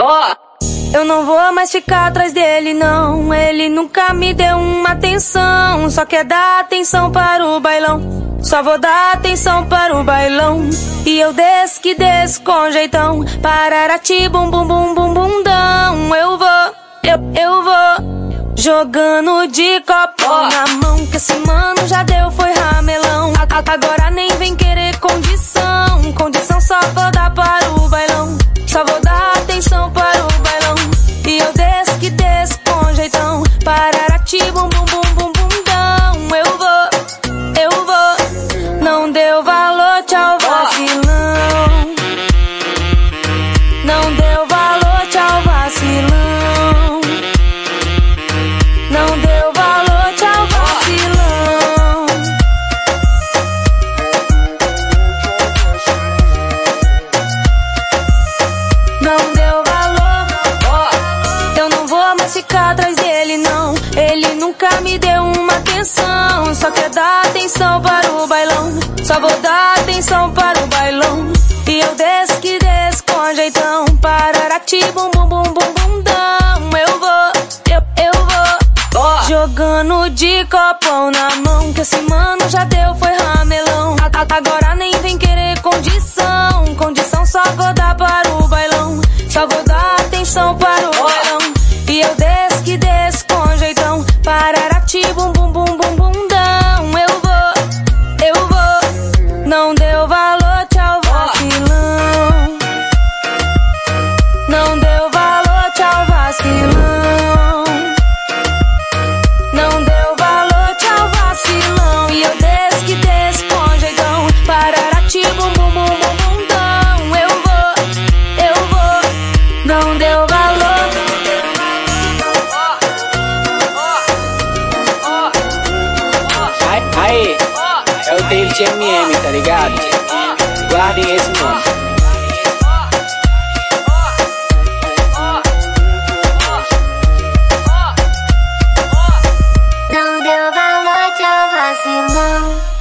Ó! Eu não vou mais ficar atrás dele, não. Ele nunca me deu uma atenção. Só quer dar atenção para o bailão. Só vou dar atenção para o bailão. E eu desço que desço com jeitão. Pararati, bum bum bum bum bundão. Eu vou, eu, eu vou. Jogando de copo oh. na mão. Que esse mano já deu, foi ramelão. A, agora nem vem querer condição. Condição só vou Não deu valor. Eu não vou mais ficar atrás dele, não. Ele nunca me deu uma atenção. Só quer dar atenção para o bailão. Só vou dar atenção para o bailão. E eu desço que desço com jeitão. Pararati, bum bum bum bum bundão. Eu vou, eu, eu vou. Jogando de copão na mão. Que esse mano Aí, é o David MM, tá ligado? Guardem esse nome. Não deu valor, teu vacilão.